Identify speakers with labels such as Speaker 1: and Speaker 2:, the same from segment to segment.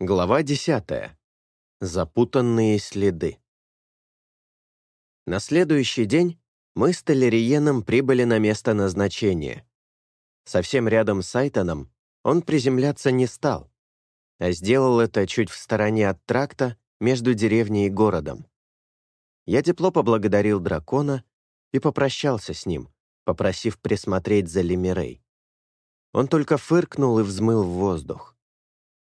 Speaker 1: Глава 10. Запутанные следы. На следующий день мы с Толериеном прибыли на место назначения. Совсем рядом с Айтоном он приземляться не стал, а сделал это чуть в стороне от тракта между деревней и городом. Я тепло поблагодарил дракона и попрощался с ним, попросив присмотреть за Лемирей. Он только фыркнул и взмыл в воздух.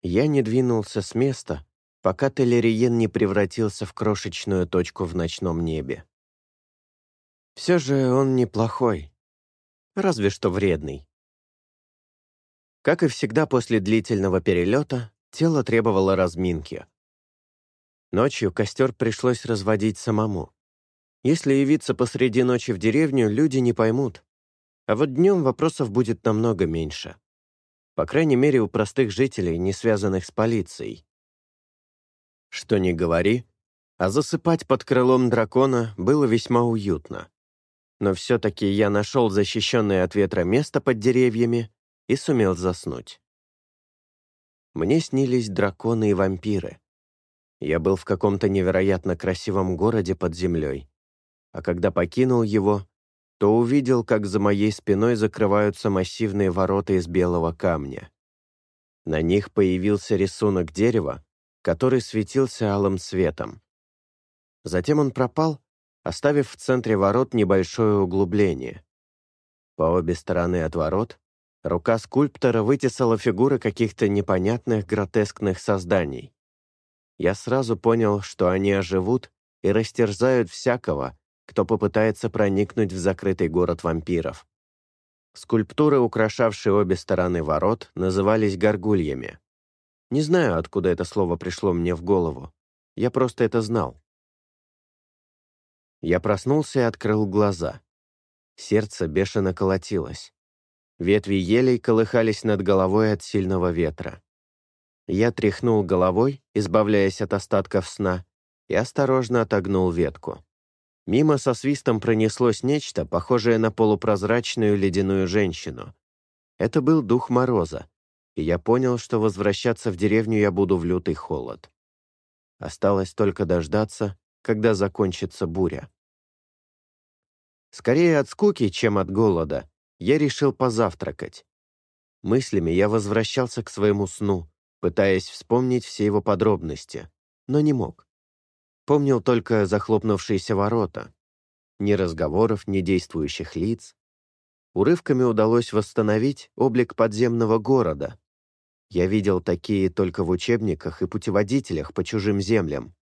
Speaker 1: Я не двинулся с места, пока Телериен не превратился в крошечную точку в ночном небе. Все же он неплохой, разве что вредный. Как и всегда после длительного перелета, тело требовало разминки. Ночью костер пришлось разводить самому. Если явиться посреди ночи в деревню, люди не поймут. А вот днем вопросов будет намного меньше. По крайней мере, у простых жителей, не связанных с полицией. Что ни говори, а засыпать под крылом дракона было весьма уютно. Но все-таки я нашел защищенное от ветра место под деревьями и сумел заснуть. Мне снились драконы и вампиры. Я был в каком-то невероятно красивом городе под землей, а когда покинул его, то увидел, как за моей спиной закрываются массивные ворота из белого камня. На них появился рисунок дерева, который светился алым светом. Затем он пропал, оставив в центре ворот небольшое углубление. По обе стороны от ворот рука скульптора вытесала фигуры каких-то непонятных гротескных созданий. Я сразу понял, что они оживут и растерзают всякого, кто попытается проникнуть в закрытый город вампиров. Скульптуры, украшавшие обе стороны ворот, назывались горгульями. Не знаю, откуда это слово пришло мне в голову. Я просто это знал. Я проснулся и открыл глаза. Сердце бешено колотилось. Ветви елей колыхались над головой от сильного ветра. Я тряхнул головой, избавляясь от остатков сна, и осторожно отогнул ветку. Мимо со свистом пронеслось нечто, похожее на полупрозрачную ледяную женщину. Это был дух мороза, и я понял, что возвращаться в деревню я буду в лютый холод. Осталось только дождаться, когда закончится буря. Скорее от скуки, чем от голода, я решил позавтракать. Мыслями я возвращался к своему сну, пытаясь вспомнить все его подробности, но не мог. Помнил только захлопнувшиеся ворота. Ни разговоров, ни действующих лиц. Урывками удалось восстановить облик подземного города. Я видел такие только в учебниках и путеводителях по чужим землям.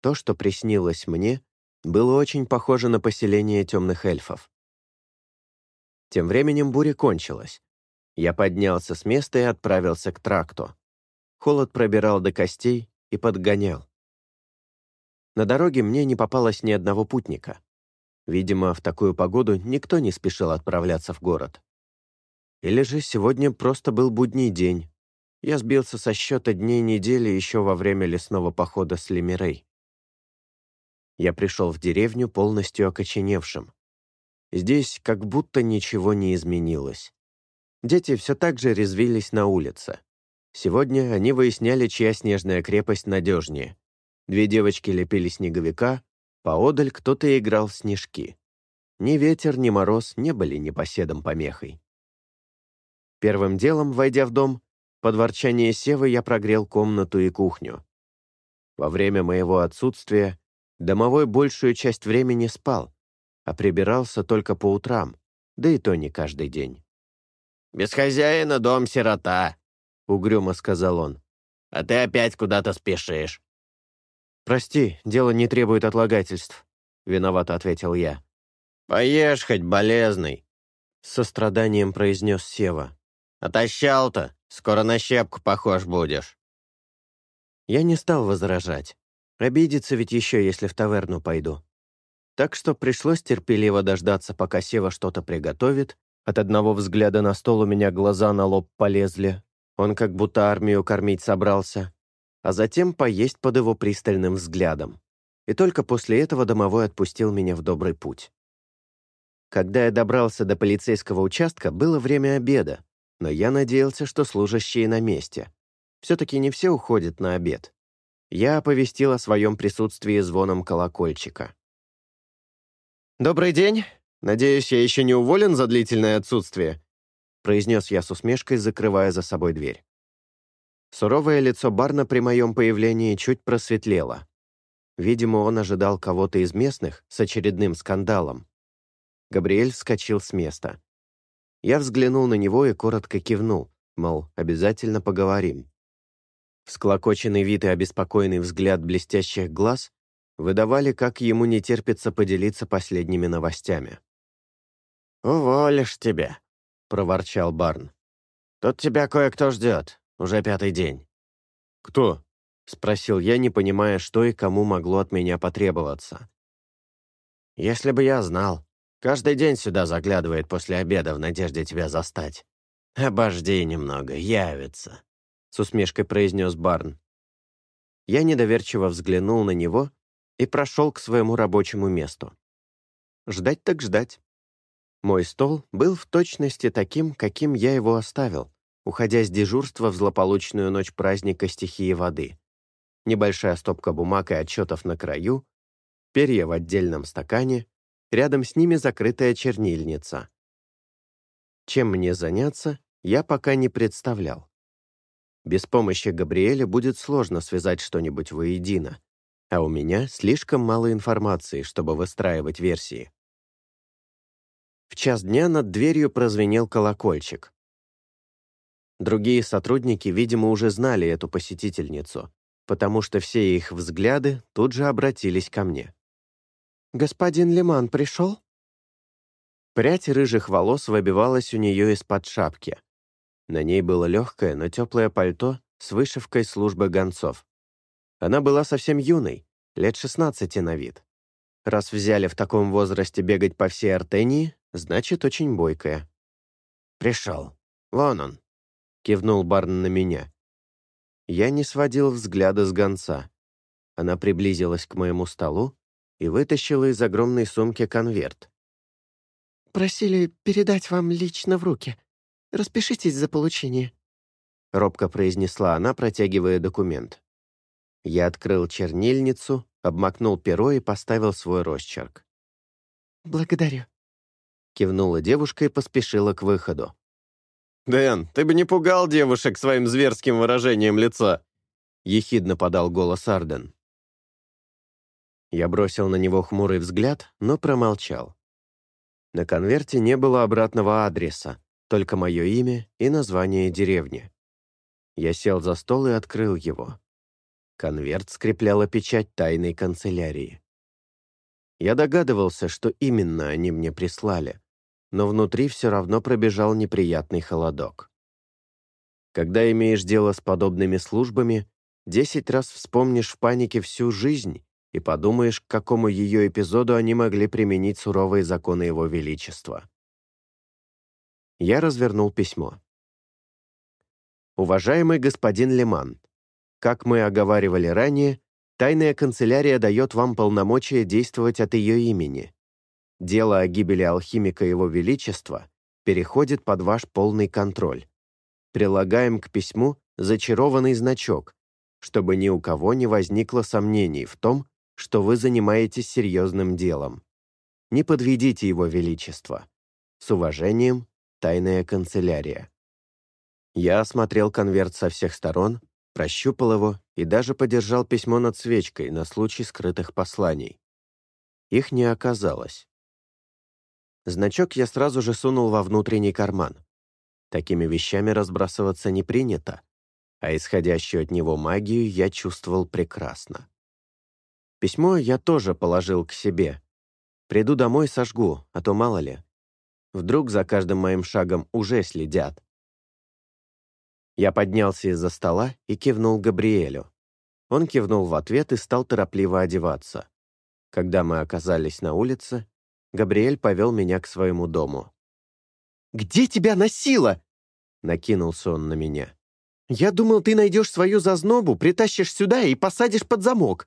Speaker 1: То, что приснилось мне, было очень похоже на поселение темных эльфов. Тем временем буря кончилась. Я поднялся с места и отправился к тракту. Холод пробирал до костей и подгонял. На дороге мне не попалось ни одного путника. Видимо, в такую погоду никто не спешил отправляться в город. Или же сегодня просто был будний день. Я сбился со счета дней недели еще во время лесного похода с Лемирей. Я пришел в деревню полностью окоченевшим. Здесь как будто ничего не изменилось. Дети все так же резвились на улице. Сегодня они выясняли, чья снежная крепость надежнее — Две девочки лепили снеговика, поодаль кто-то играл в снежки. Ни ветер, ни мороз не были непоседом помехой. Первым делом, войдя в дом, под ворчание Севы я прогрел комнату и кухню. Во время моего отсутствия домовой большую часть времени спал, а прибирался только по утрам, да и то не каждый день.
Speaker 2: «Без хозяина дом сирота», —
Speaker 1: угрюмо сказал он.
Speaker 2: «А ты опять куда-то спешишь».
Speaker 1: «Прости, дело не требует отлагательств», — виновато ответил я.
Speaker 2: «Поешь хоть, болезный», —
Speaker 1: с состраданием произнес Сева.
Speaker 2: «Отощал-то, скоро на щепку похож будешь».
Speaker 1: Я не стал возражать. Обидится ведь еще, если в таверну пойду. Так что пришлось терпеливо дождаться, пока Сева что-то приготовит. От одного взгляда на стол у меня глаза на лоб полезли. Он как будто армию кормить собрался а затем поесть под его пристальным взглядом. И только после этого домовой отпустил меня в добрый путь. Когда я добрался до полицейского участка, было время обеда, но я надеялся, что служащие на месте. Все-таки не все уходят на обед. Я оповестил о своем присутствии звоном колокольчика. «Добрый день. Надеюсь, я еще не уволен за длительное отсутствие», произнес я с усмешкой, закрывая за собой дверь. Суровое лицо Барна при моем появлении чуть просветлело. Видимо, он ожидал кого-то из местных с очередным скандалом. Габриэль вскочил с места. Я взглянул на него и коротко кивнул, мол, обязательно поговорим. Всклокоченный вид и обеспокоенный взгляд блестящих глаз выдавали, как ему не терпится поделиться последними новостями.
Speaker 2: «Уволишь тебя», — проворчал Барн. «Тут тебя кое-кто ждет. Уже пятый день».
Speaker 1: «Кто?» — спросил я, не понимая, что и кому могло от меня потребоваться.
Speaker 2: «Если бы я знал. Каждый день сюда заглядывает после обеда в надежде тебя застать. Обожди немного, явится», — с усмешкой произнес Барн.
Speaker 1: Я недоверчиво взглянул на него и прошел к своему рабочему месту. Ждать так ждать. Мой стол был в точности таким, каким я его оставил, уходя с дежурства в злополучную ночь праздника стихии воды. Небольшая стопка бумаг и отчетов на краю, перья в отдельном стакане, рядом с ними закрытая чернильница. Чем мне заняться, я пока не представлял. Без помощи Габриэля будет сложно связать что-нибудь воедино, а у меня слишком мало информации, чтобы выстраивать версии. В час дня над дверью прозвенел колокольчик. Другие сотрудники, видимо, уже знали эту посетительницу, потому что все их взгляды тут же обратились ко мне. «Господин Лиман пришел?» Прядь рыжих волос выбивалась у нее из-под шапки. На ней было легкое, но теплое пальто с вышивкой службы гонцов. Она была совсем юной, лет 16 на вид. Раз взяли в таком возрасте бегать по всей Артении, значит, очень бойкая.
Speaker 2: «Пришел. Вон он», — кивнул Барн на меня.
Speaker 1: Я не сводил взгляда с гонца. Она приблизилась к моему столу и вытащила из огромной сумки конверт.
Speaker 3: «Просили передать вам лично в руки. Распишитесь за получение», —
Speaker 1: робко произнесла она, протягивая документ. Я открыл чернильницу, обмакнул перо и поставил свой росчерк.
Speaker 3: «Благодарю», —
Speaker 1: кивнула девушка и поспешила к выходу.
Speaker 4: «Дэн, ты бы не пугал девушек своим зверским выражением лица!»
Speaker 1: — ехидно подал голос Арден. Я бросил на него хмурый взгляд, но промолчал. На конверте не было обратного адреса, только мое имя и название деревни. Я сел за стол и открыл его. Конверт скрепляла печать тайной канцелярии. Я догадывался, что именно они мне прислали, но внутри все равно пробежал неприятный холодок. Когда имеешь дело с подобными службами, десять раз вспомнишь в панике всю жизнь и подумаешь, к какому ее эпизоду они могли применить суровые законы Его Величества. Я развернул письмо. «Уважаемый господин Леман, как мы оговаривали ранее, тайная канцелярия дает вам полномочия действовать от ее имени дело о гибели алхимика Его Величества переходит под ваш полный контроль. Прилагаем к письму зачарованный значок, чтобы ни у кого не возникло сомнений в том, что вы занимаетесь серьезным делом. Не подведите Его Величество. С уважением, Тайная канцелярия. Я осмотрел конверт со всех сторон, прощупал его и даже подержал письмо над свечкой на случай скрытых посланий. Их не оказалось. Значок я сразу же сунул во внутренний карман. Такими вещами разбрасываться не принято, а исходящую от него магию я чувствовал прекрасно. Письмо я тоже положил к себе. Приду домой, сожгу, а то мало ли. Вдруг за каждым моим шагом уже следят. Я поднялся из-за стола и кивнул Габриэлю. Он кивнул в ответ и стал торопливо одеваться. Когда мы оказались на улице, Габриэль повел меня к своему дому.
Speaker 3: «Где тебя носило?» — накинулся он на меня. «Я думал, ты найдешь свою зазнобу, притащишь сюда и посадишь под замок».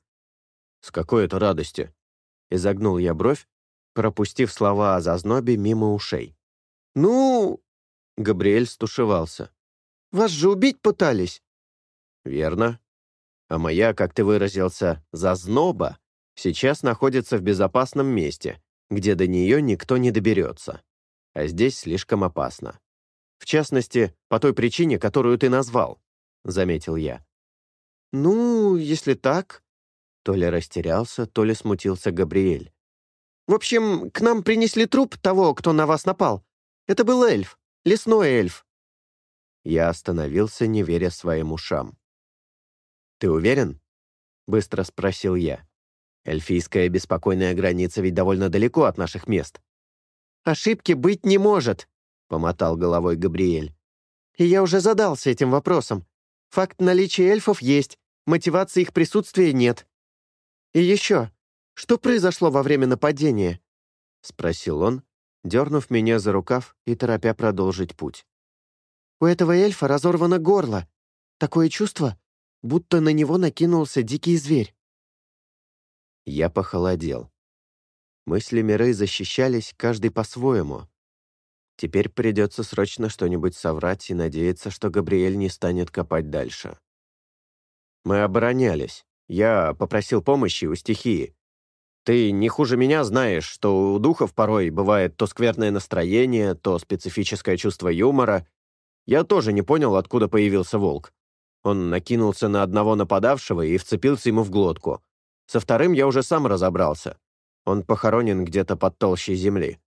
Speaker 1: «С какой это радости?» — изогнул я бровь, пропустив слова о зазнобе мимо ушей.
Speaker 3: «Ну...»
Speaker 1: — Габриэль стушевался.
Speaker 3: «Вас же убить пытались».
Speaker 1: «Верно. А моя, как ты выразился, зазноба, сейчас находится в безопасном месте, где до нее никто не доберется. А здесь слишком опасно. В частности, по той причине, которую ты назвал», — заметил я.
Speaker 3: «Ну, если так...»
Speaker 1: То ли растерялся, то ли смутился Габриэль.
Speaker 3: «В общем, к нам принесли труп того, кто на вас напал. Это был эльф, лесной эльф».
Speaker 1: Я остановился, не веря своим ушам. «Ты уверен?» — быстро спросил я. «Эльфийская беспокойная граница ведь довольно далеко от наших мест».
Speaker 3: «Ошибки быть не может», — помотал головой Габриэль. «И я уже задался этим вопросом. Факт наличия эльфов есть, мотивации их присутствия нет. И еще, что произошло во время нападения?» — спросил он, дернув меня за рукав и торопя продолжить путь. «У этого эльфа разорвано горло. Такое чувство, будто на него накинулся дикий зверь.
Speaker 1: Я похолодел. Мысли Мирей защищались каждый по-своему. Теперь придется срочно что-нибудь соврать и надеяться, что Габриэль не станет копать дальше. Мы оборонялись. Я попросил помощи у стихии. Ты не хуже меня знаешь, что у духов порой бывает то скверное настроение, то специфическое чувство юмора. Я тоже не понял, откуда появился волк. Он накинулся на одного нападавшего и вцепился ему в глотку. Со вторым я уже сам разобрался. Он похоронен где-то под толщей земли.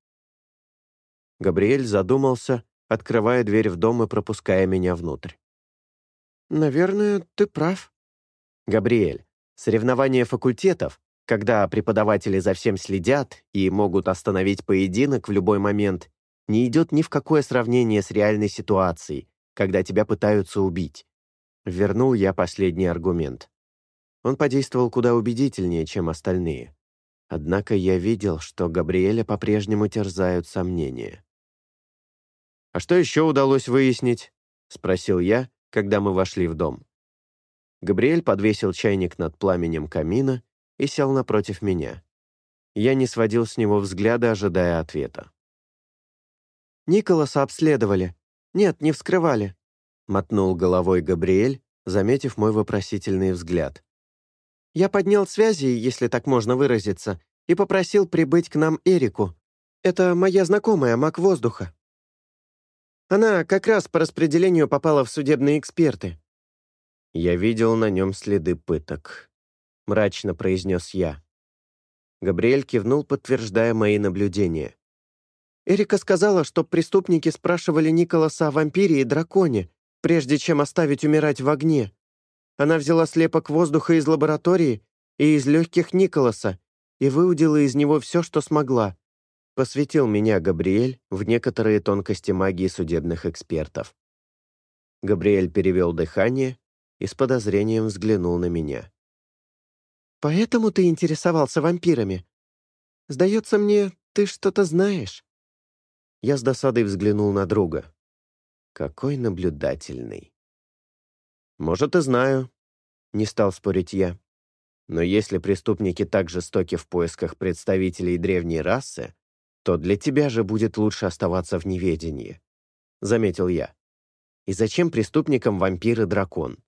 Speaker 1: Габриэль задумался, открывая дверь в дом и пропуская меня внутрь.
Speaker 3: «Наверное, ты прав».
Speaker 1: «Габриэль, соревнования факультетов, когда преподаватели за всем следят и могут остановить поединок в любой момент, не идет ни в какое сравнение с реальной ситуацией, когда тебя пытаются убить. Вернул я последний аргумент. Он подействовал куда убедительнее, чем остальные. Однако я видел, что Габриэля по-прежнему терзают сомнения. «А что еще удалось выяснить?» — спросил я, когда мы вошли в дом. Габриэль подвесил чайник над пламенем камина и сел напротив меня. Я не сводил с него взгляда, ожидая ответа.
Speaker 3: «Николаса обследовали. Нет, не вскрывали.
Speaker 1: Мотнул головой Габриэль, заметив мой вопросительный взгляд.
Speaker 3: «Я поднял связи, если так можно выразиться, и попросил прибыть к нам Эрику. Это моя знакомая, маг воздуха. Она как раз по распределению попала в судебные эксперты».
Speaker 1: «Я видел на нем следы пыток», — мрачно произнес я. Габриэль кивнул, подтверждая мои наблюдения.
Speaker 3: Эрика сказала, что преступники спрашивали Николаса о вампире и драконе, прежде чем оставить умирать в огне. Она взяла слепок воздуха из лаборатории и из легких Николаса и выудила из него все, что смогла. Посвятил меня Габриэль в некоторые тонкости магии судебных экспертов.
Speaker 1: Габриэль перевел дыхание и с подозрением взглянул на меня.
Speaker 3: «Поэтому ты интересовался вампирами? Сдается мне, ты что-то знаешь».
Speaker 1: Я с досадой взглянул на друга. Какой наблюдательный. Может, и знаю. Не стал спорить я. Но если преступники так жестоки в поисках представителей древней расы, то для тебя же будет лучше оставаться в неведении. Заметил я. И зачем преступникам вампир и дракон?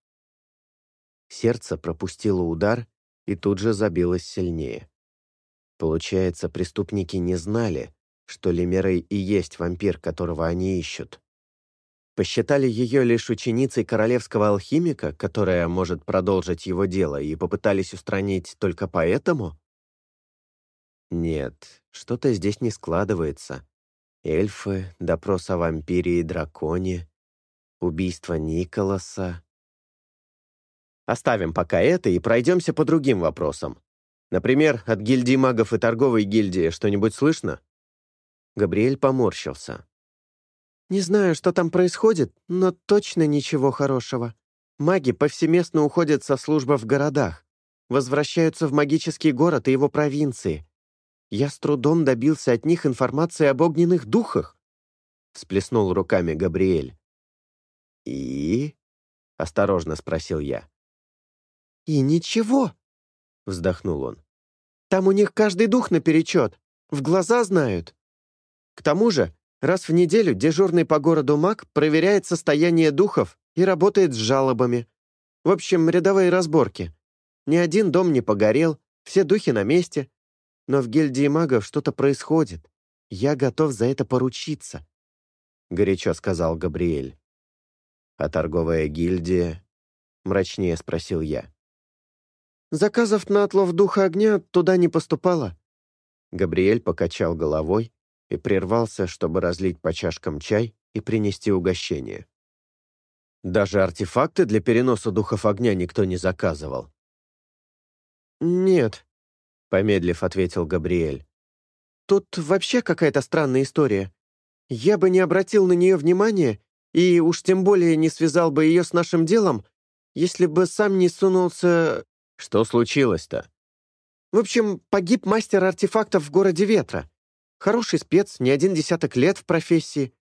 Speaker 1: Сердце пропустило удар и тут же забилось сильнее. Получается, преступники не знали, что Лемерей и есть вампир, которого они ищут. Посчитали ее лишь ученицей королевского алхимика, которая может продолжить его дело, и попытались устранить только поэтому? Нет, что-то здесь не складывается. Эльфы, допрос о вампире и драконе, убийство Николаса. Оставим пока это и пройдемся по другим вопросам. Например, от гильдии магов и торговой гильдии что-нибудь слышно? Габриэль поморщился.
Speaker 3: Не знаю, что там происходит, но точно ничего хорошего. Маги повсеместно уходят со службы в городах, возвращаются в магический город и его провинции. Я с трудом добился от них информации об огненных духах. Всплеснул руками Габриэль.
Speaker 1: «И?» — осторожно спросил я.
Speaker 3: «И ничего», — вздохнул он. «Там у них каждый дух наперечет, в глаза знают. К тому же Раз в неделю дежурный по городу маг проверяет состояние духов и работает с жалобами. В общем, рядовые разборки. Ни один дом не погорел, все духи на месте. Но в гильдии магов что-то происходит. Я готов за это поручиться», — горячо сказал Габриэль.
Speaker 1: «А торговая гильдия?» — мрачнее спросил я.
Speaker 3: «Заказов на отлов духа огня туда не поступало».
Speaker 1: Габриэль покачал головой и прервался, чтобы разлить по чашкам чай и принести угощение. «Даже артефакты для переноса духов огня никто не заказывал?»
Speaker 3: «Нет», —
Speaker 1: помедлив ответил Габриэль.
Speaker 3: «Тут вообще какая-то странная история. Я бы не обратил на нее внимания и уж тем более не связал бы ее с нашим делом, если бы сам не сунулся...»
Speaker 1: «Что случилось-то?»
Speaker 3: «В общем, погиб мастер артефактов в городе Ветра. Хороший спец, не один десяток лет в профессии.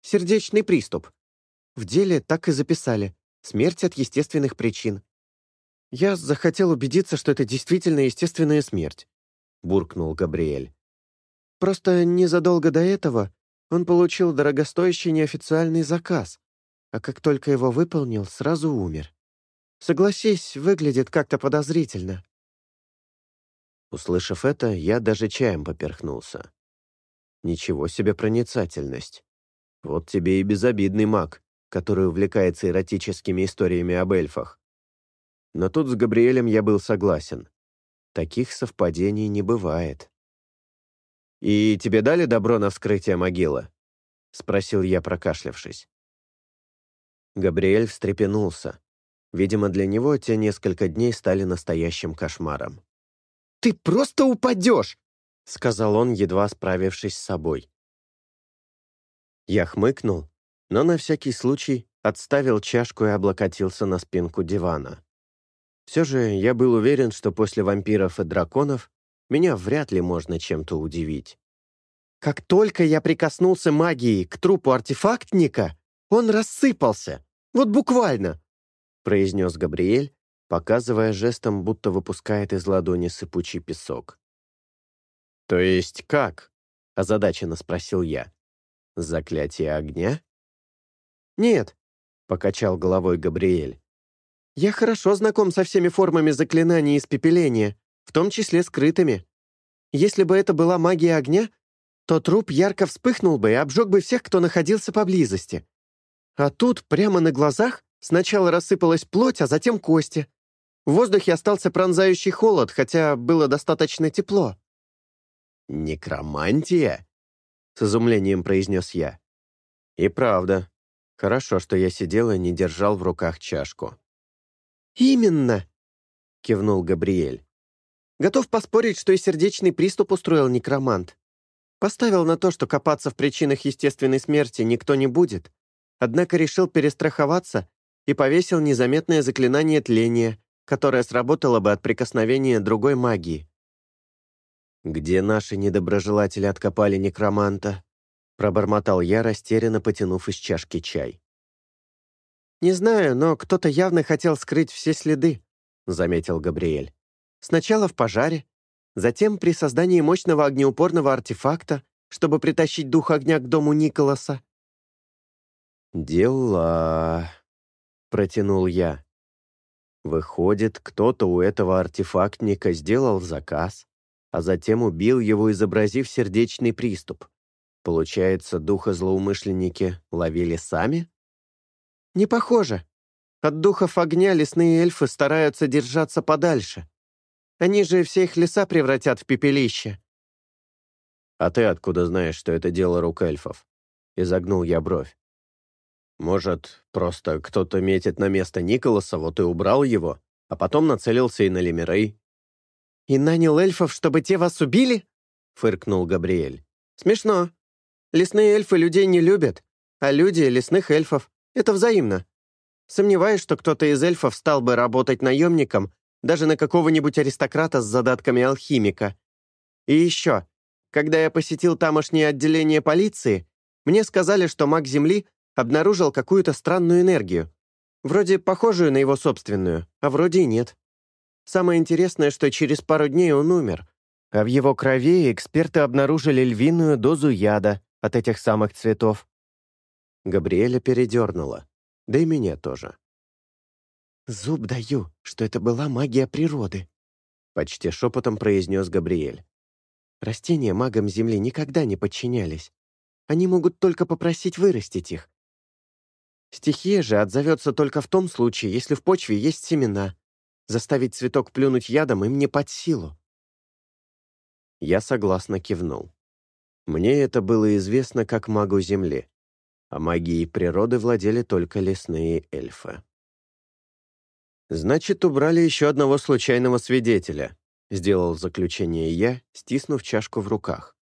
Speaker 3: Сердечный приступ. В деле так и записали. Смерть от естественных причин. Я захотел убедиться, что это действительно естественная смерть», — буркнул Габриэль. «Просто незадолго до этого он получил дорогостоящий неофициальный заказ, а как только его выполнил, сразу умер. Согласись, выглядит как-то подозрительно».
Speaker 1: Услышав это, я даже чаем поперхнулся. Ничего себе проницательность. Вот тебе и безобидный маг, который увлекается эротическими историями об эльфах. Но тут с Габриэлем я был согласен. Таких совпадений не бывает. «И тебе дали добро на вскрытие могилы?» — спросил я, прокашлявшись. Габриэль встрепенулся. Видимо, для него те несколько дней стали настоящим кошмаром.
Speaker 3: «Ты просто упадешь!»
Speaker 1: — сказал он, едва справившись с собой. Я хмыкнул, но на всякий случай отставил чашку и облокотился на спинку дивана. Все же я был уверен, что после вампиров и драконов меня вряд ли можно чем-то удивить.
Speaker 3: Как только я прикоснулся магией к трупу артефактника, он рассыпался. Вот буквально, — произнес Габриэль, показывая жестом, будто выпускает из ладони сыпучий песок.
Speaker 1: «То есть как?» — озадаченно спросил я. «Заклятие огня?»
Speaker 3: «Нет», — покачал головой Габриэль. «Я хорошо знаком со всеми формами заклинаний испепеления, в том числе скрытыми. Если бы это была магия огня, то труп ярко вспыхнул бы и обжег бы всех, кто находился поблизости. А тут, прямо на глазах, сначала рассыпалась плоть, а затем кости. В воздухе остался пронзающий холод, хотя было достаточно тепло.
Speaker 1: «Некромантия?» — с изумлением произнес я. «И правда. Хорошо, что я сидел и не держал в руках чашку».
Speaker 3: «Именно!» — кивнул Габриэль. «Готов поспорить, что и сердечный приступ устроил некромант. Поставил на то, что копаться в причинах естественной смерти никто не будет, однако решил перестраховаться и повесил незаметное заклинание тления, которое сработало бы от прикосновения другой магии.
Speaker 1: «Где наши недоброжелатели откопали некроманта?» Пробормотал я, растерянно потянув из чашки чай.
Speaker 3: «Не знаю, но кто-то явно хотел скрыть все следы», — заметил Габриэль. «Сначала в пожаре, затем при создании мощного огнеупорного артефакта, чтобы притащить дух огня к дому Николаса».
Speaker 1: «Дела...» — протянул я. «Выходит, кто-то у этого артефактника сделал заказ, а затем убил его, изобразив сердечный приступ. Получается, духа злоумышленники ловили сами?
Speaker 3: Не похоже. От духов огня лесные эльфы стараются держаться подальше. Они же все их леса превратят в пепелище.
Speaker 1: «А ты откуда знаешь, что это дело рук эльфов?» — изогнул я бровь. «Может, просто кто-то метит на место Николаса, вот и убрал его, а потом нацелился и на Лемирей?»
Speaker 3: «И нанял эльфов, чтобы те вас убили?» — фыркнул Габриэль. «Смешно. Лесные эльфы людей не любят, а люди — лесных эльфов. Это взаимно. Сомневаюсь, что кто-то из эльфов стал бы работать наемником даже на какого-нибудь аристократа с задатками алхимика. И еще, когда я посетил тамошнее отделение полиции, мне сказали, что маг Земли обнаружил какую-то странную энергию. Вроде похожую на его собственную, а вроде и нет. Самое интересное, что через пару дней он умер, а в его крови эксперты обнаружили львиную дозу яда от этих самых цветов.
Speaker 1: Габриэля передернула, да и меня тоже.
Speaker 3: «Зуб даю, что это была магия природы», — почти шепотом произнес Габриэль. «Растения магам Земли никогда не подчинялись. Они могут только попросить вырастить их. Стихия же отзовется только в том случае, если в почве есть семена. Заставить цветок плюнуть ядом им не под силу».
Speaker 1: Я согласно кивнул. Мне это было известно как магу Земли, а магией природы владели только лесные эльфы. «Значит, убрали еще одного случайного свидетеля», — сделал заключение я, стиснув чашку в руках.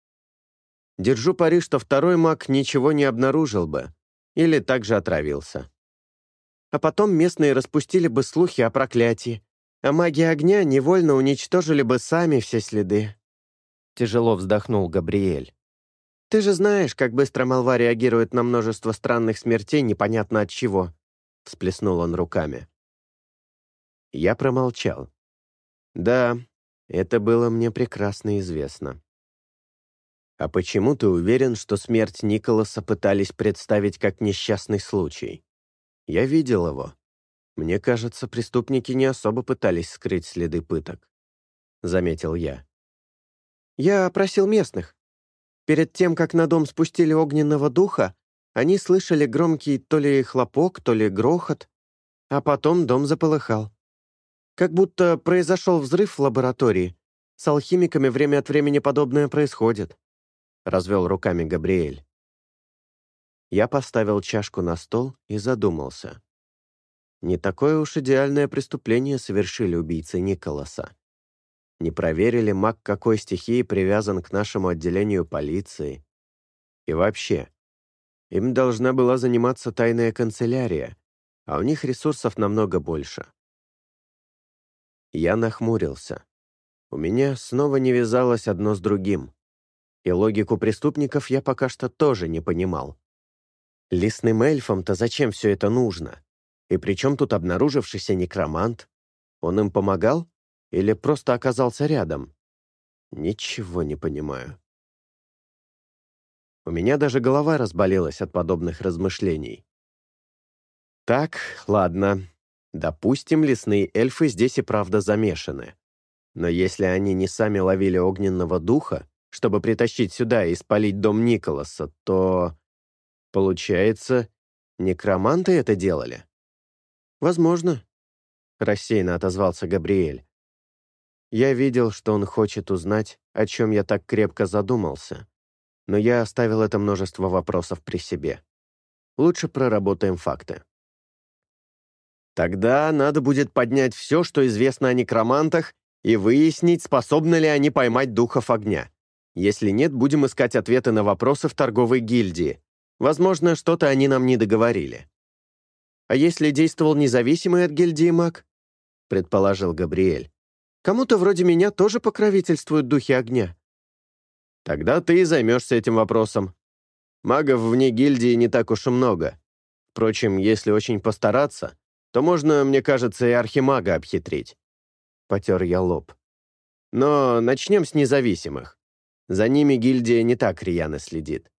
Speaker 1: «Держу пари, что второй маг ничего не обнаружил бы, или также отравился.
Speaker 3: А потом местные распустили бы слухи о проклятии, а маги огня невольно уничтожили бы сами все следы».
Speaker 1: Тяжело вздохнул Габриэль.
Speaker 3: «Ты же знаешь, как быстро молва реагирует на множество странных смертей непонятно от чего», — всплеснул он руками.
Speaker 1: Я промолчал. Да, это было мне прекрасно известно. А почему ты уверен, что смерть Николаса пытались представить как несчастный случай? Я видел его. Мне кажется, преступники не особо пытались скрыть следы пыток. Заметил я.
Speaker 3: Я опросил местных. Перед тем, как на дом спустили огненного духа, они слышали громкий то ли хлопок, то ли грохот, а потом дом заполыхал. Как будто произошел взрыв в лаборатории. С алхимиками время от времени подобное происходит», — развел руками Габриэль.
Speaker 1: Я поставил чашку на стол и задумался. Не такое уж идеальное преступление совершили убийцы Николаса. Не проверили, маг какой стихии привязан к нашему отделению полиции. И вообще, им должна была заниматься тайная канцелярия, а у них ресурсов намного больше. Я нахмурился. У меня снова не вязалось одно с другим. И логику преступников я пока что тоже не понимал. Лесным эльфам-то зачем все это нужно? И при чем тут обнаружившийся некромант? Он им помогал? Или просто оказался рядом? Ничего не понимаю. У меня даже голова разболелась от подобных размышлений. Так, ладно, Допустим, лесные эльфы здесь и правда замешаны. Но если они не сами ловили огненного духа, чтобы притащить сюда и спалить дом Николаса, то... Получается, некроманты это делали?
Speaker 3: Возможно, —
Speaker 1: рассеянно отозвался Габриэль. Я видел, что он хочет узнать, о чем я так крепко задумался, но я оставил это множество вопросов при себе. Лучше проработаем факты. Тогда надо будет поднять все, что известно о некромантах, и выяснить, способны ли они поймать духов огня. Если нет, будем искать ответы на вопросы в торговой гильдии. Возможно, что-то они нам не договорили.
Speaker 3: «А если действовал независимый от гильдии маг?» — предположил Габриэль. «Кому-то вроде меня тоже покровительствуют духи огня».
Speaker 1: «Тогда ты и займешься этим вопросом. Магов вне гильдии не так уж и много. Впрочем, если очень постараться, то можно, мне кажется, и архимага обхитрить. Потер я лоб. Но начнем с независимых. За ними гильдия не так рьяно следит.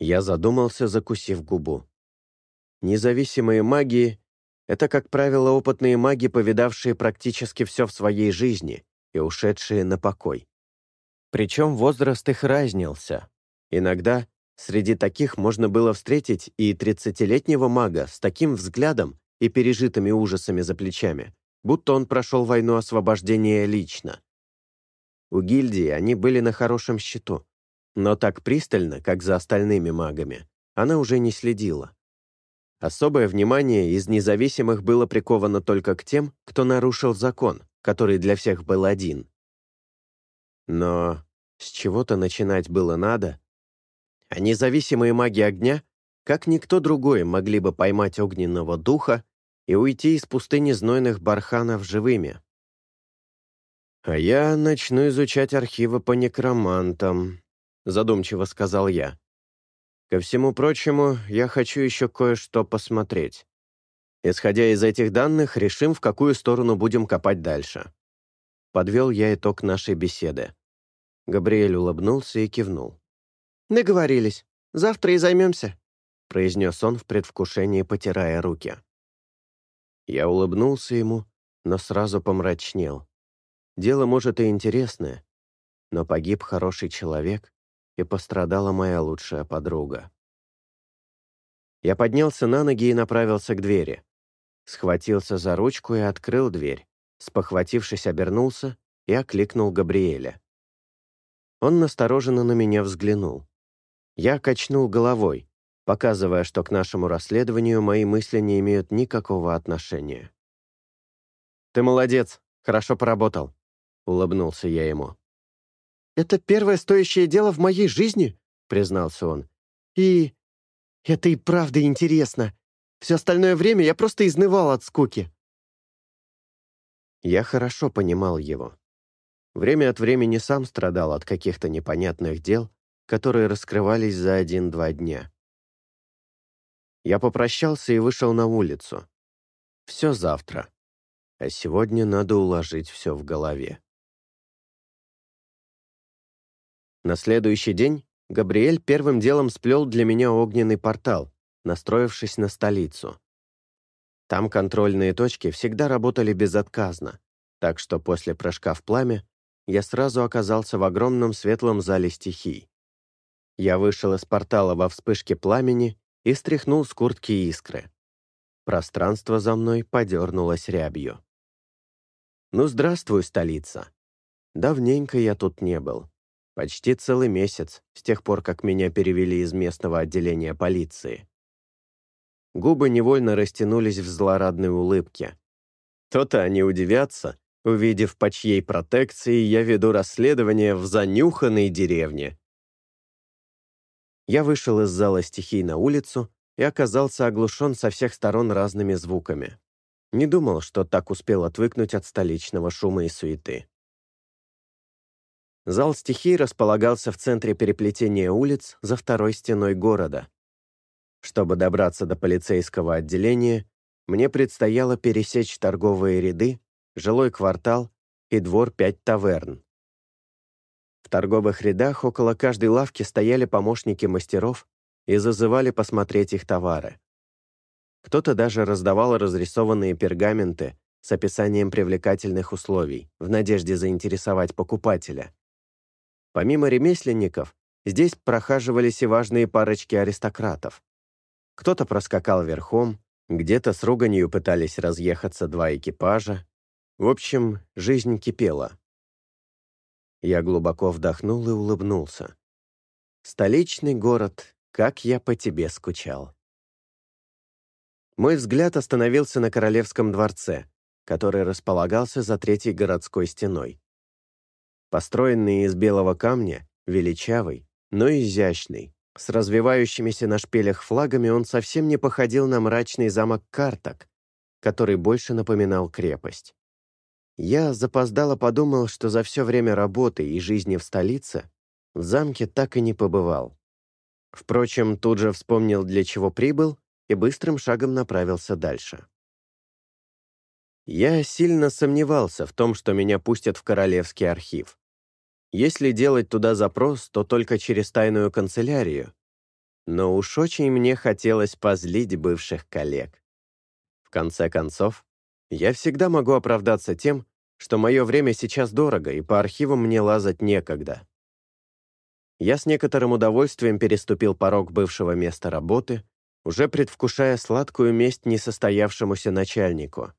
Speaker 1: Я задумался, закусив губу. Независимые маги — это, как правило, опытные маги, повидавшие практически все в своей жизни и ушедшие на покой. Причем возраст их разнился. Иногда Среди таких можно было встретить и тридцатилетнего мага с таким взглядом и пережитыми ужасами за плечами, будто он прошел войну освобождения лично. У гильдии они были на хорошем счету, но так пристально, как за остальными магами, она уже не следила. Особое внимание из независимых было приковано только к тем, кто нарушил закон, который для всех был один. Но с чего-то начинать было надо, а независимые маги огня, как никто другой, могли бы поймать огненного духа и уйти из пустыни знойных барханов живыми. «А я начну изучать архивы по некромантам», — задумчиво сказал я. «Ко всему прочему, я хочу еще кое-что посмотреть. Исходя из этих данных, решим, в какую сторону будем копать дальше». Подвел я итог нашей беседы. Габриэль улыбнулся и кивнул.
Speaker 3: «Договорились. Завтра и займемся», —
Speaker 1: произнес он в предвкушении, потирая руки. Я улыбнулся ему, но сразу помрачнел. Дело, может, и интересное, но погиб хороший человек, и пострадала моя лучшая подруга. Я поднялся на ноги и направился к двери. Схватился за ручку и открыл дверь. Спохватившись, обернулся и окликнул Габриэля. Он настороженно на меня взглянул. Я качнул головой, показывая, что к нашему расследованию мои мысли не имеют никакого отношения. «Ты молодец, хорошо поработал», — улыбнулся я ему.
Speaker 3: «Это первое стоящее дело в моей жизни», — признался он. «И это и правда интересно. Все остальное время я просто изнывал от скуки».
Speaker 1: Я хорошо понимал его. Время от времени сам страдал от каких-то непонятных дел, которые раскрывались за один-два дня. Я попрощался и вышел на улицу. Все завтра. А сегодня надо уложить все в голове. На следующий день Габриэль первым делом сплел для меня огненный портал, настроившись на столицу. Там контрольные точки всегда работали безотказно, так что после прыжка в пламя я сразу оказался в огромном светлом зале стихий. Я вышел из портала во вспышке пламени и стряхнул с куртки искры. Пространство за мной подернулось рябью. «Ну, здравствуй, столица. Давненько я тут не был. Почти целый месяц, с тех пор, как меня перевели из местного отделения полиции. Губы невольно растянулись в злорадной улыбке. То-то они удивятся, увидев, по чьей протекции я веду расследование в занюханной деревне. Я вышел из зала стихий на улицу и оказался оглушен со всех сторон разными звуками. Не думал, что так успел отвыкнуть от столичного шума и суеты. Зал стихий располагался в центре переплетения улиц за второй стеной города. Чтобы добраться до полицейского отделения, мне предстояло пересечь торговые ряды, жилой квартал и двор пять таверн. В торговых рядах около каждой лавки стояли помощники мастеров и зазывали посмотреть их товары. Кто-то даже раздавал разрисованные пергаменты с описанием привлекательных условий, в надежде заинтересовать покупателя. Помимо ремесленников, здесь прохаживались и важные парочки аристократов. Кто-то проскакал верхом, где-то с руганью пытались разъехаться два экипажа. В общем, жизнь кипела. Я глубоко вдохнул и улыбнулся. «Столичный город, как я по тебе скучал». Мой взгляд остановился на Королевском дворце, который располагался за третьей городской стеной. Построенный из белого камня, величавый, но изящный, с развивающимися на шпилях флагами он совсем не походил на мрачный замок Картак, который больше напоминал крепость. Я запоздало подумал, что за все время работы и жизни в столице в замке так и не побывал. Впрочем, тут же вспомнил, для чего прибыл, и быстрым шагом направился дальше. Я сильно сомневался в том, что меня пустят в Королевский архив. Если делать туда запрос, то только через тайную канцелярию. Но уж очень мне хотелось позлить бывших коллег. В конце концов, я всегда могу оправдаться тем, что мое время сейчас дорого, и по архивам мне лазать некогда. Я с некоторым удовольствием переступил порог бывшего места работы, уже предвкушая сладкую месть несостоявшемуся начальнику.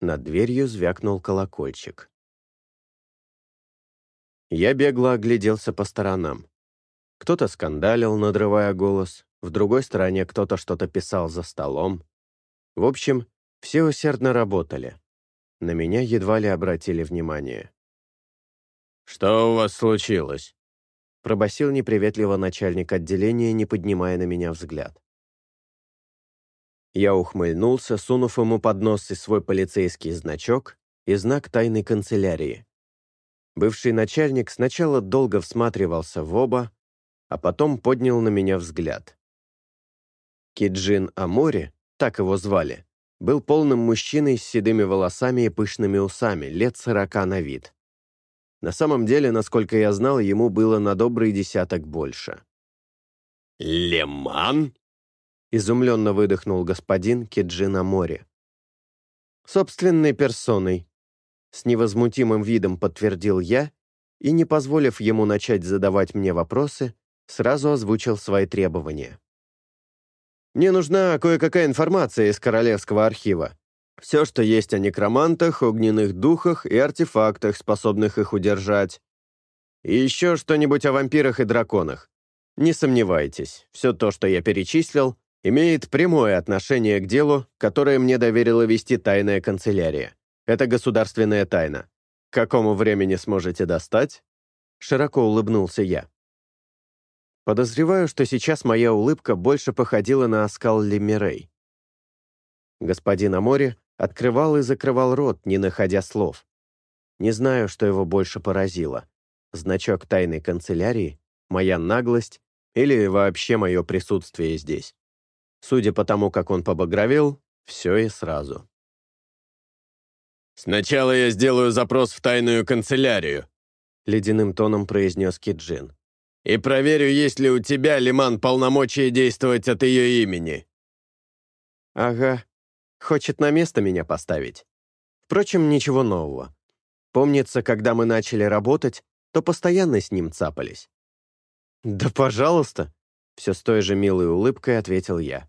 Speaker 1: Над дверью звякнул колокольчик. Я бегло огляделся по сторонам. Кто-то скандалил, надрывая голос, в другой стороне кто-то что-то писал за столом. В общем, все усердно работали. На меня едва ли обратили внимание.
Speaker 4: «Что у вас случилось?»
Speaker 1: пробасил неприветливо начальник отделения, не поднимая на меня взгляд. Я ухмыльнулся, сунув ему под нос и свой полицейский значок и знак тайной канцелярии. Бывший начальник сначала долго всматривался в оба, а потом поднял на меня взгляд. Киджин Амори, так его звали, был полным мужчиной с седыми волосами и пышными усами, лет сорока на вид. На самом деле, насколько я знал, ему было на добрый десяток больше.
Speaker 4: «Леман?»
Speaker 1: — изумленно выдохнул господин Киджин Амори.
Speaker 3: «Собственной персоной», — с невозмутимым видом подтвердил я и, не позволив ему начать задавать мне вопросы, сразу озвучил свои требования. «Мне нужна кое-какая информация из Королевского архива. Все, что есть о некромантах, огненных духах и артефактах, способных их удержать. И еще что-нибудь о вампирах и драконах. Не сомневайтесь, все то, что я перечислил, имеет прямое отношение к делу, которое мне доверила вести тайная канцелярия. Это государственная тайна. К какому времени сможете достать?» Широко улыбнулся я. Подозреваю, что сейчас моя улыбка больше походила на оскал Лемирей. Господин Амори открывал и закрывал рот, не находя слов. Не знаю, что его больше поразило. Значок тайной канцелярии, моя наглость или вообще мое присутствие здесь. Судя по тому, как он побагровел, все и сразу.
Speaker 4: «Сначала я сделаю запрос в тайную канцелярию», — ледяным тоном произнес Киджин. «И проверю, есть ли у тебя, Лиман, полномочия действовать от ее имени».
Speaker 3: «Ага, Хочет на место меня поставить. Впрочем, ничего нового. Помнится, когда мы начали работать, то постоянно с ним цапались. «Да пожалуйста», — все с той же милой улыбкой ответил я.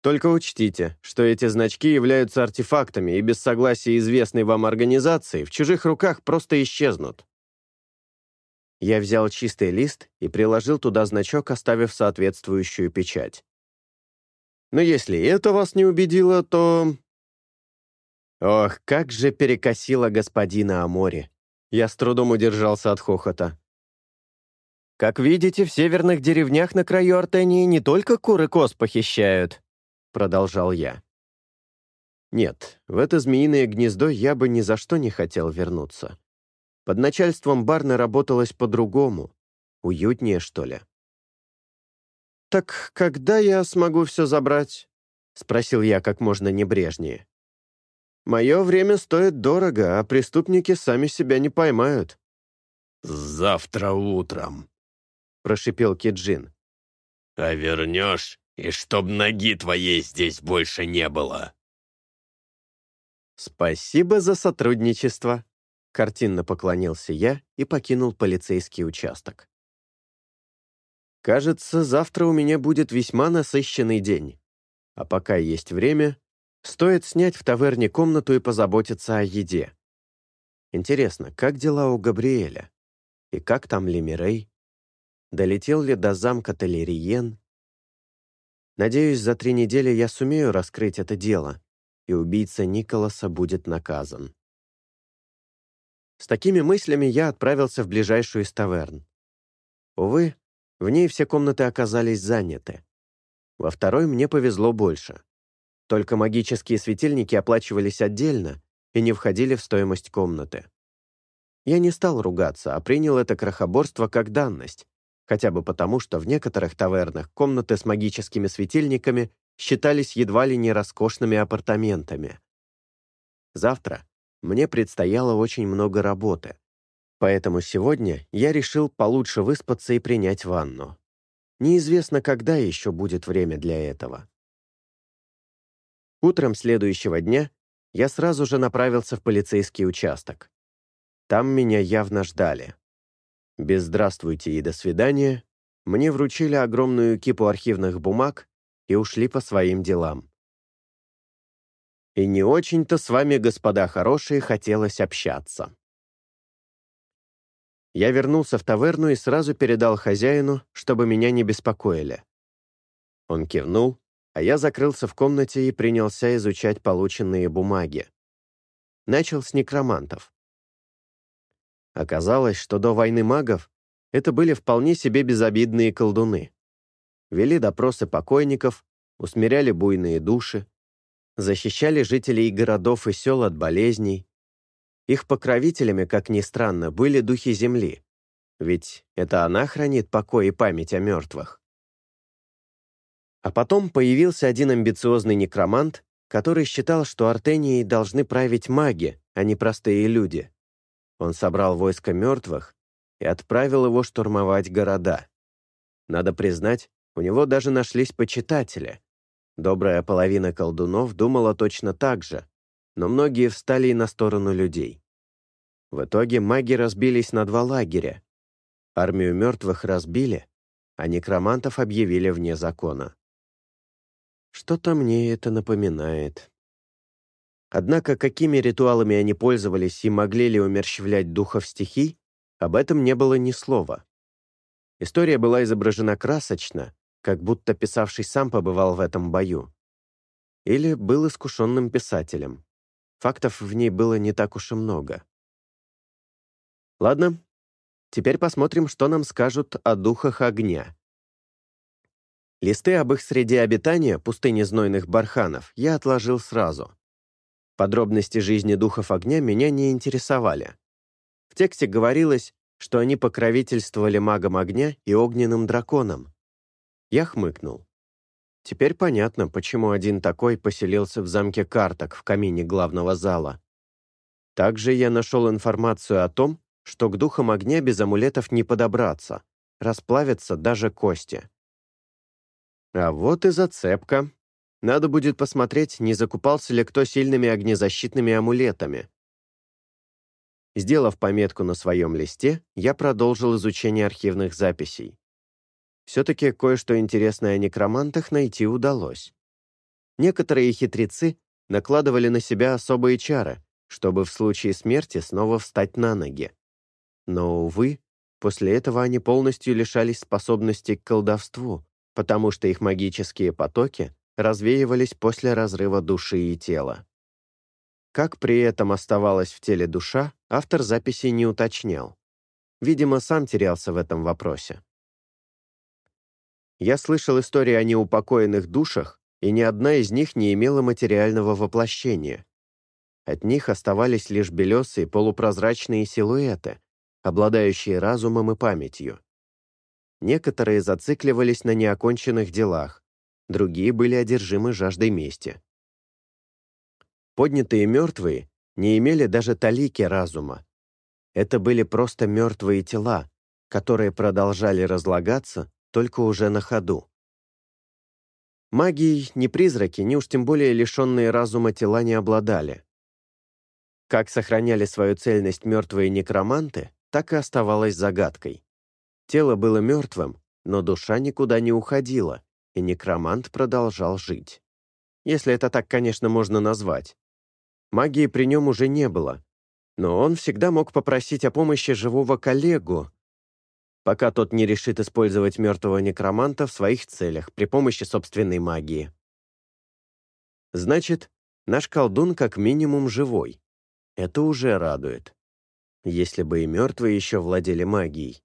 Speaker 3: «Только учтите, что эти значки являются артефактами и без согласия известной вам организации в чужих руках просто исчезнут». Я взял чистый лист и приложил туда значок, оставив соответствующую печать. Но если это вас не убедило, то...» Ох, как же перекосило господина о море. Я с трудом удержался от хохота. «Как видите, в северных деревнях на краю Артении не только куры коз похищают», — продолжал я. Нет, в это змеиное гнездо я бы ни за что не хотел вернуться. Под начальством Барна работалось по-другому. Уютнее, что ли. «Так когда я смогу все забрать?» — спросил я как можно небрежнее. «Мое время стоит дорого, а преступники сами себя не поймают».
Speaker 4: «Завтра утром», — прошипел Киджин. «А вернешь, и чтоб ноги твоей здесь больше не было».
Speaker 3: «Спасибо за сотрудничество», — картинно поклонился я и покинул полицейский участок. Кажется, завтра у меня будет весьма насыщенный день. А пока есть время, стоит снять в таверне комнату и позаботиться о еде. Интересно, как дела у Габриэля? И как там Лемирей? Долетел ли до замка Толериен? Надеюсь, за три недели я сумею раскрыть это дело, и убийца Николаса будет наказан. С такими мыслями я отправился в ближайшую из таверн. Увы, в ней все комнаты оказались заняты. Во второй мне повезло больше. Только магические светильники оплачивались отдельно и не входили в стоимость комнаты. Я не стал ругаться, а принял это крохоборство как данность, хотя бы потому, что в некоторых тавернах комнаты с магическими светильниками считались едва ли не роскошными апартаментами. Завтра мне предстояло очень много работы, Поэтому сегодня я решил получше выспаться и принять ванну. Неизвестно, когда еще будет время для этого. Утром следующего дня я сразу же направился в полицейский участок. Там меня явно ждали. Без «здравствуйте» и «до свидания» мне вручили огромную кипу архивных бумаг и ушли по своим делам. И не очень-то с вами, господа хорошие, хотелось общаться. Я вернулся в таверну и сразу передал хозяину, чтобы меня не беспокоили. Он кивнул, а я закрылся в комнате и принялся изучать полученные бумаги. Начал с некромантов. Оказалось, что до войны магов это были вполне себе безобидные колдуны. Вели допросы покойников, усмиряли буйные души, защищали жителей городов и сел от болезней, их покровителями, как ни странно, были духи Земли. Ведь это она хранит покой и память о мертвых. А потом появился один амбициозный некромант, который считал, что Артенией должны править маги, а не простые люди. Он собрал войско мертвых и отправил его штурмовать города. Надо признать, у него даже нашлись почитатели. Добрая половина колдунов думала точно так же,
Speaker 1: но многие встали и на сторону людей. В итоге маги разбились на два лагеря. Армию мертвых разбили, а некромантов объявили вне закона. Что-то мне это напоминает. Однако какими ритуалами они пользовались и могли ли умерщвлять духов стихий, об этом не было ни слова. История была изображена красочно, как будто писавший сам побывал в этом бою. Или был искушенным писателем. Фактов в ней было не так уж и много. Ладно, теперь посмотрим, что нам скажут о духах огня. Листы об их среде обитания, пустыне знойных барханов, я отложил сразу. Подробности жизни духов огня меня не интересовали. В тексте говорилось, что они покровительствовали магам огня и огненным драконам. Я хмыкнул. Теперь понятно, почему один такой поселился в замке Карток в камине главного зала. Также я нашел информацию о том, что к духам огня без амулетов не подобраться, расплавятся даже кости. А вот и зацепка. Надо будет посмотреть, не закупался ли кто сильными огнезащитными амулетами. Сделав пометку на своем листе, я продолжил изучение архивных записей. Все-таки кое-что интересное о некромантах найти удалось. Некоторые хитрецы накладывали на себя особые чары, чтобы в случае смерти снова встать на ноги. Но, увы, после этого они полностью лишались способности к колдовству, потому что их магические потоки развеивались после разрыва души и тела. Как при этом оставалась в теле душа, автор записи не уточнял. Видимо, сам терялся в этом вопросе. Я слышал истории о неупокоенных душах, и ни одна из них не имела материального воплощения. От них оставались лишь белесые полупрозрачные силуэты, обладающие разумом и памятью. Некоторые зацикливались на неоконченных делах, другие были одержимы жаждой мести. Поднятые мертвые не имели даже талики разума. Это были просто мертвые тела, которые продолжали разлагаться, только уже на ходу. Магией ни призраки, ни уж тем более лишенные разума тела не обладали. Как сохраняли свою цельность мертвые некроманты, так и оставалось загадкой. Тело было мертвым, но душа никуда не уходила, и некромант продолжал жить. Если это так, конечно, можно назвать. Магии при нем уже не было, но он всегда мог попросить о помощи живого коллегу, пока тот не решит использовать мертвого некроманта в своих целях при помощи собственной магии. Значит, наш колдун как минимум живой. Это уже радует. Если бы и мертвые еще владели магией.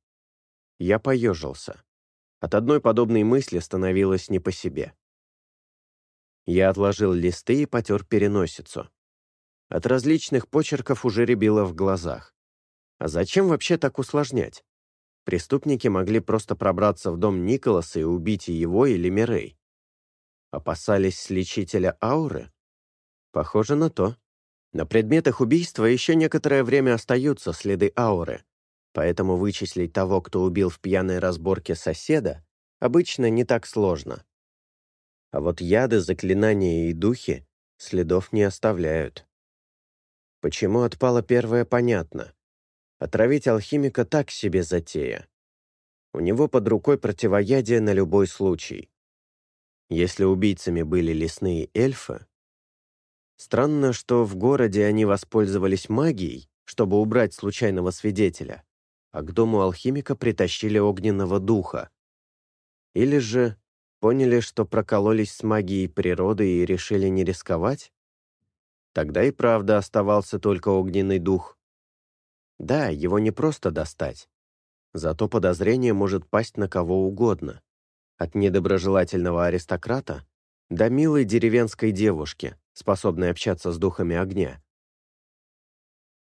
Speaker 1: Я поежился. От одной подобной мысли становилось не по себе. Я отложил листы и потер переносицу. От различных почерков уже рябило в глазах. А зачем вообще так усложнять? Преступники могли просто пробраться в дом Николаса и убить и его, или Мирей. Опасались сличителя ауры? Похоже на то. На предметах убийства еще некоторое время остаются следы ауры, поэтому вычислить того, кто убил в пьяной разборке соседа, обычно не так сложно. А вот яды, заклинания и духи следов не оставляют. Почему отпало первое, понятно. Отравить алхимика так себе затея. У него под рукой противоядие на любой случай. Если убийцами были лесные эльфы, странно, что в городе они воспользовались магией, чтобы убрать случайного свидетеля, а к дому алхимика притащили огненного духа. Или же поняли, что прокололись с магией природы и решили не рисковать? Тогда и правда оставался только огненный дух. Да, его не просто достать. Зато подозрение может пасть на кого угодно. От недоброжелательного аристократа до милой деревенской девушки, способной общаться с духами огня.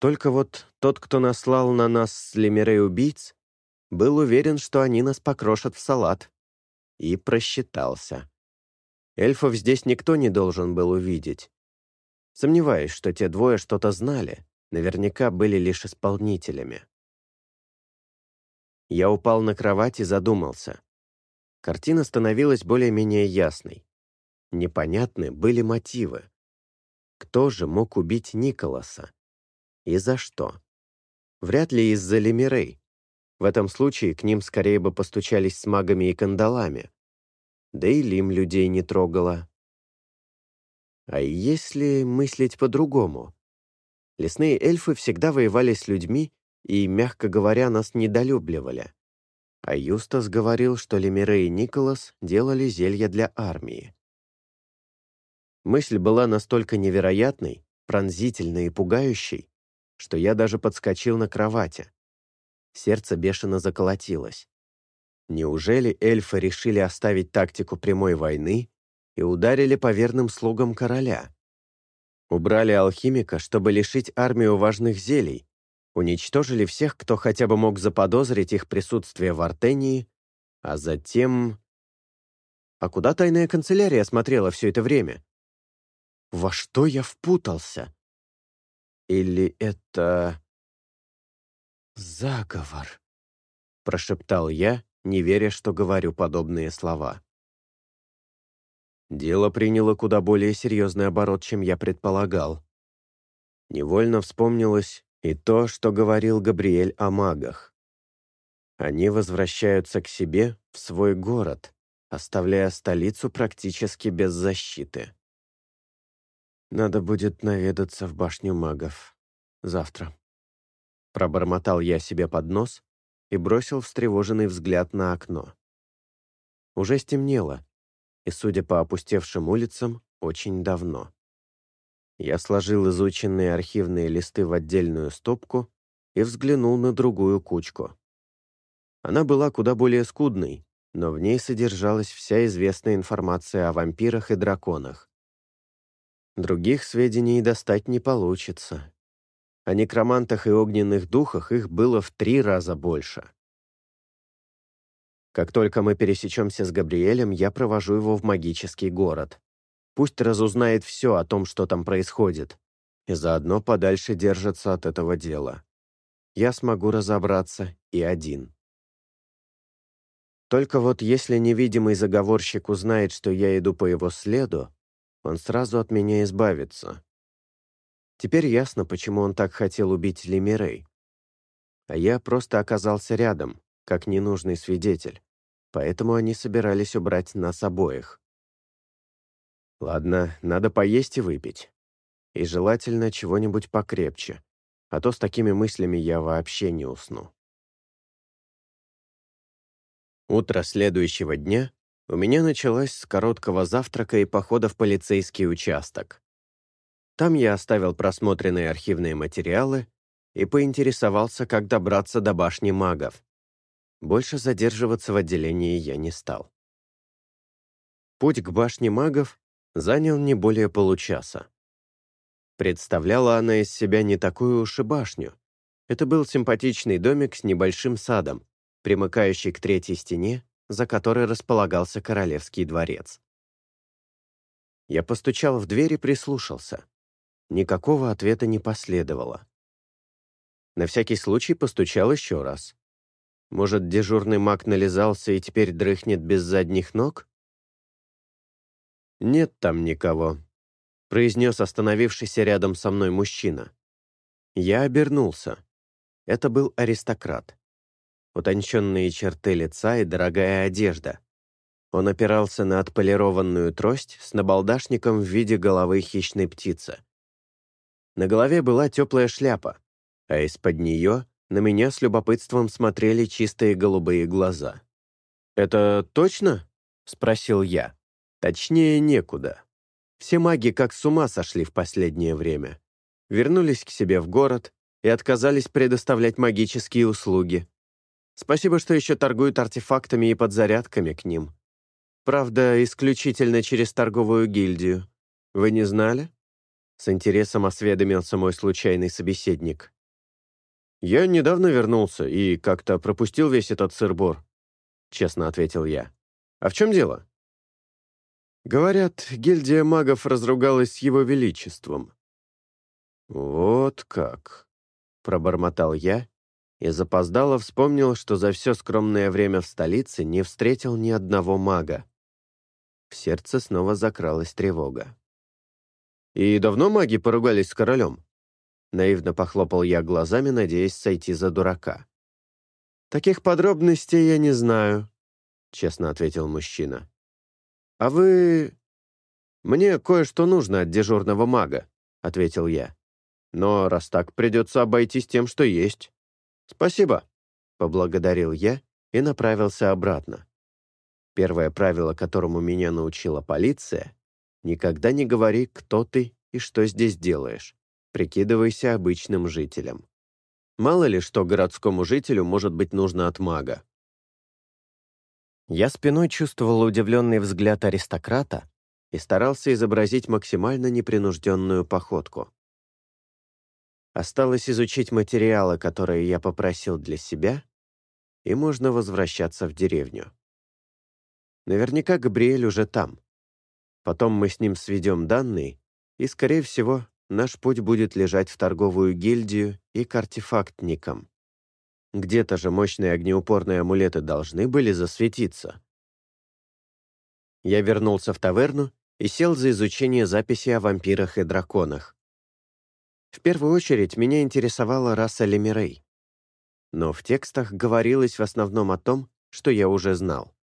Speaker 1: Только вот тот, кто наслал на нас с убийц, был уверен, что они нас покрошат в салат. И просчитался. Эльфов здесь никто не должен был увидеть. Сомневаюсь, что те двое что-то знали, наверняка были лишь исполнителями. Я упал на кровать и задумался. Картина становилась более-менее ясной. Непонятны были мотивы. Кто же мог убить Николаса? И за что? Вряд ли из-за Лемирей. В этом случае к ним скорее бы постучались с магами и кандалами. Да и Лим людей не трогала. А если мыслить по-другому? Лесные эльфы всегда воевали с людьми и, мягко говоря, нас недолюбливали. А Юстас говорил, что Лемире и Николас делали зелья для армии. Мысль была настолько невероятной, пронзительной и пугающей, что я даже подскочил на кровати. Сердце бешено заколотилось. Неужели эльфы решили оставить тактику прямой войны и ударили по верным слугам короля? Убрали алхимика, чтобы лишить армию важных зелий, уничтожили всех, кто хотя бы мог заподозрить их присутствие в Артении, а затем... А куда тайная канцелярия смотрела все это время? Во что я впутался? Или это... заговор? Прошептал я, не веря, что говорю подобные слова. Дело приняло куда более серьезный оборот, чем я предполагал. Невольно вспомнилось и то, что говорил Габриэль о магах. Они возвращаются к себе, в свой город, оставляя столицу практически без защиты. Надо будет наведаться в башню магов. Завтра. Пробормотал я себе под нос и бросил встревоженный взгляд на окно. Уже стемнело, и, судя по опустевшим улицам, очень давно. Я сложил изученные архивные листы в отдельную стопку и взглянул на другую кучку. Она была куда более скудной, но в ней содержалась вся известная информация о вампирах и драконах. Других сведений достать не получится. О некромантах и огненных духах их было в три раза больше. Как только мы пересечемся с Габриэлем, я провожу его в магический город. Пусть разузнает все о том, что там происходит, и заодно подальше держится от этого дела. Я смогу разобраться и один. Только вот если невидимый заговорщик узнает, что я иду по его следу, он сразу от меня избавится. Теперь ясно, почему он так хотел убить Лемирей. А я просто оказался рядом, как ненужный свидетель, поэтому они собирались убрать нас обоих. Ладно, надо поесть и выпить. И желательно чего-нибудь покрепче, а то с такими мыслями я вообще не усну. Утро следующего дня у меня началось с короткого завтрака и похода в полицейский участок. Там я оставил просмотренные архивные материалы и поинтересовался, как добраться до башни магов. Больше задерживаться в отделении я не стал. Путь к башне магов занял не более получаса. Представляла она из себя не такую уж и башню. Это был симпатичный домик с небольшим садом, примыкающий к третьей стене за которой располагался королевский дворец. Я постучал в дверь и прислушался. Никакого ответа не последовало. На всякий случай постучал еще раз. Может, дежурный маг нализался и теперь дрыхнет без задних ног? «Нет там никого», — произнес остановившийся рядом со мной мужчина. Я обернулся. Это был аристократ утонченные черты лица и дорогая одежда. Он опирался на отполированную трость с набалдашником в виде головы хищной птицы. На голове была теплая шляпа, а из-под нее на меня с любопытством смотрели чистые голубые глаза. «Это точно?» — спросил я. «Точнее, некуда. Все маги как с ума сошли в последнее время. Вернулись к себе в город и отказались предоставлять магические услуги. Спасибо, что еще торгуют артефактами и подзарядками к ним. Правда, исключительно через торговую гильдию. Вы не знали?» С интересом осведомился мой случайный собеседник. «Я недавно вернулся и как-то пропустил весь этот сыр-бор», — честно ответил я. «А в чем дело?» «Говорят, гильдия магов разругалась с его величеством». «Вот как», — пробормотал я и запоздало вспомнил, что за все скромное время в столице не встретил ни одного мага. В сердце снова закралась тревога.
Speaker 2: И давно маги поругались с королем?» Наивно похлопал я глазами, надеясь сойти за дурака. «Таких подробностей я не знаю», — честно ответил мужчина. «А вы...» «Мне кое-что нужно от дежурного мага», — ответил я. «Но раз так, придется обойтись тем, что есть». «Спасибо», — поблагодарил я и направился обратно. Первое правило, которому меня научила полиция — никогда не говори, кто ты и что здесь делаешь. Прикидывайся обычным жителем. Мало ли, что городскому жителю может быть нужно от мага. Я спиной чувствовал удивленный взгляд аристократа и старался изобразить максимально непринужденную походку. Осталось изучить материалы, которые я попросил для себя, и можно возвращаться в деревню. Наверняка Габриэль уже там. Потом мы с ним сведем данные, и, скорее всего, наш путь будет лежать в торговую гильдию и к артефактникам. Где-то же мощные огнеупорные амулеты должны были засветиться. Я вернулся в таверну и сел за изучение записи о вампирах и драконах. В первую очередь меня интересовала раса Лемирей. Но в текстах говорилось в основном о том, что я уже знал.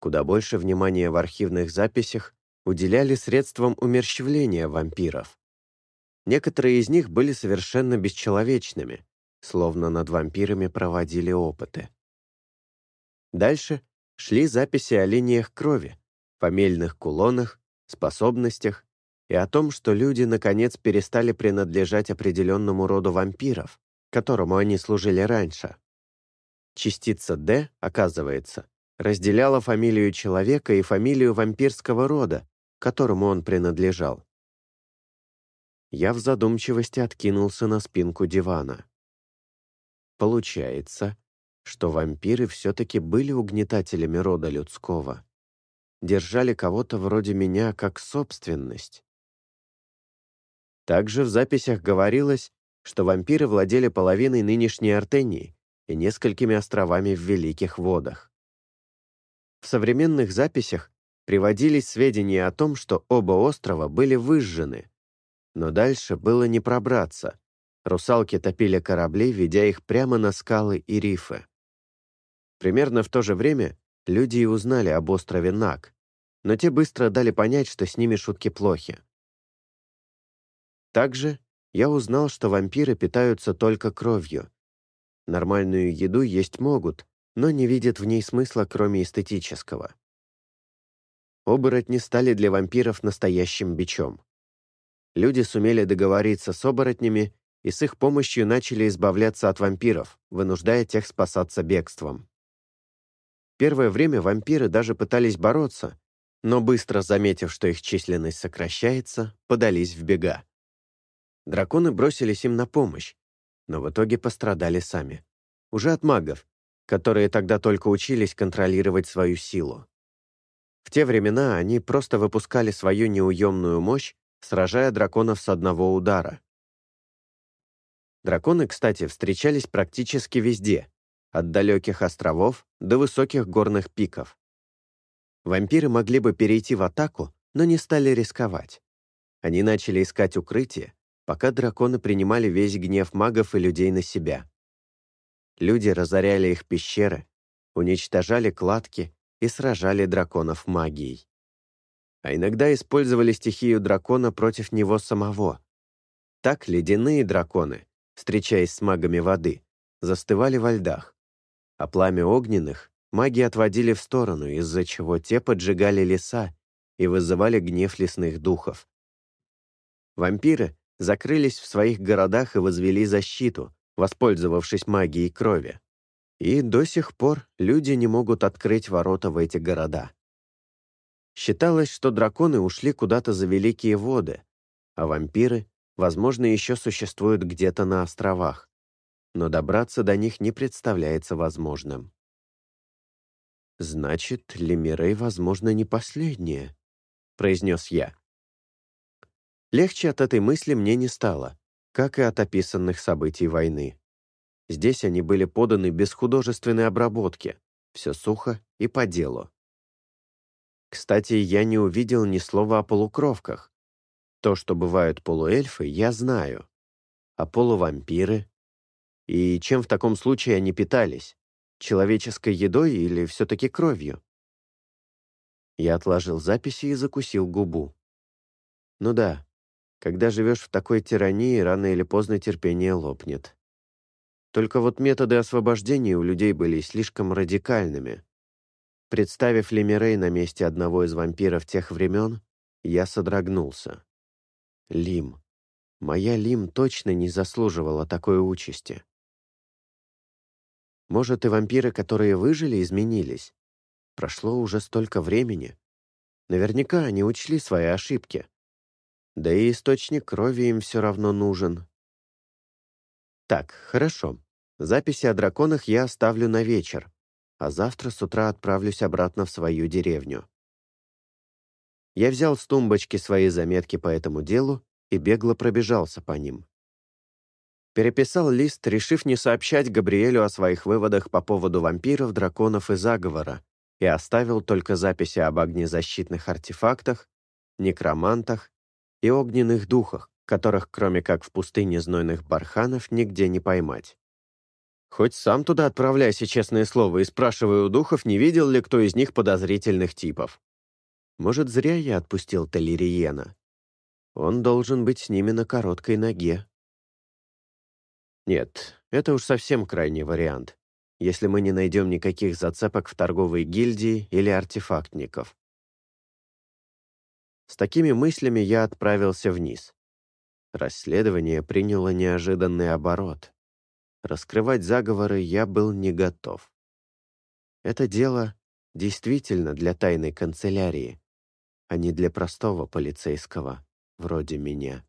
Speaker 2: Куда больше внимания в архивных записях уделяли средствам умерщвления вампиров. Некоторые из них были совершенно бесчеловечными, словно над вампирами проводили опыты. Дальше шли записи о линиях крови, фамильных кулонах, способностях и о том, что люди, наконец, перестали принадлежать определенному роду вампиров, которому они служили раньше. Частица «Д», оказывается, разделяла фамилию человека и фамилию вампирского рода, которому он принадлежал. Я в задумчивости откинулся на спинку дивана. Получается, что вампиры все-таки были угнетателями рода людского. Держали кого-то вроде меня как собственность. Также в записях говорилось, что вампиры владели половиной нынешней Артении и несколькими островами в Великих водах. В современных записях приводились сведения о том, что оба острова были выжжены, но дальше было не пробраться. Русалки топили корабли, ведя их прямо на скалы и рифы. Примерно в то же время люди и узнали об острове Нак, но те быстро дали понять, что с ними шутки плохи. Также я узнал, что вампиры питаются только кровью. Нормальную еду есть могут, но не видят в ней смысла, кроме эстетического. Оборотни стали для вампиров настоящим бичом. Люди сумели договориться с оборотнями и с их помощью начали избавляться от вампиров, вынуждая тех спасаться бегством. Первое время вампиры даже пытались бороться, но быстро заметив, что их численность сокращается, подались в бега. Драконы бросились им на помощь, но в итоге пострадали сами. Уже от магов, которые тогда только учились контролировать свою силу. В те времена они просто выпускали свою неуемную мощь, сражая драконов с одного удара. Драконы, кстати, встречались практически везде, от далеких островов до высоких горных пиков. Вампиры могли бы перейти в атаку, но не стали рисковать. Они начали искать укрытие, пока драконы принимали весь гнев магов и людей на себя. Люди разоряли их пещеры, уничтожали кладки и сражали драконов магией. А иногда использовали стихию дракона против него самого. Так ледяные драконы, встречаясь с магами воды, застывали во льдах, а пламя огненных маги отводили в сторону, из-за чего те поджигали леса и вызывали гнев лесных духов. Вампиры закрылись в своих городах и возвели защиту, воспользовавшись магией крови. И до сих пор люди не могут открыть ворота в эти города. Считалось, что драконы ушли куда-то за великие воды, а вампиры, возможно, еще существуют где-то на островах, но добраться до них не представляется возможным. «Значит, Лемирей, возможно, не последняя», — произнес я. Легче от этой мысли мне не стало, как и от описанных событий войны. Здесь они были поданы без художественной обработки, все сухо и по делу. Кстати, я не увидел ни слова о полукровках. То, что бывают полуэльфы, я знаю. А полувампиры? И чем в таком случае они питались? Человеческой едой или все-таки кровью? Я отложил записи и закусил губу. Ну да, когда живешь в такой тирании, рано или поздно терпение лопнет. Только вот методы освобождения у людей были слишком радикальными. Представив Лемирей на месте одного из вампиров тех времен, я содрогнулся. Лим. Моя Лим точно не заслуживала такой участи. Может, и вампиры, которые выжили, изменились? Прошло уже столько времени. Наверняка они учли свои ошибки. Да и источник крови им все равно нужен. Так, хорошо. Записи о драконах я оставлю на вечер, а завтра с утра отправлюсь обратно в свою деревню. Я взял с тумбочки свои заметки по этому делу и бегло пробежался по ним. Переписал лист, решив не сообщать Габриэлю о своих выводах по поводу вампиров, драконов и заговора, и оставил только записи об огнезащитных артефактах, некромантах и огненных духах, которых, кроме как в пустыне знойных барханов, нигде не поймать. Хоть сам туда отправляйся, честное слово, и спрашивай у духов, не видел ли кто из них подозрительных типов. Может, зря я отпустил Талириена. Он должен быть с ними на короткой ноге. Нет, это уж совсем крайний вариант, если мы не найдем никаких зацепок в торговой гильдии или артефактников. С такими мыслями я отправился вниз. Расследование приняло неожиданный оборот. Раскрывать заговоры я был не готов. Это дело действительно для тайной канцелярии, а не для простого полицейского вроде меня.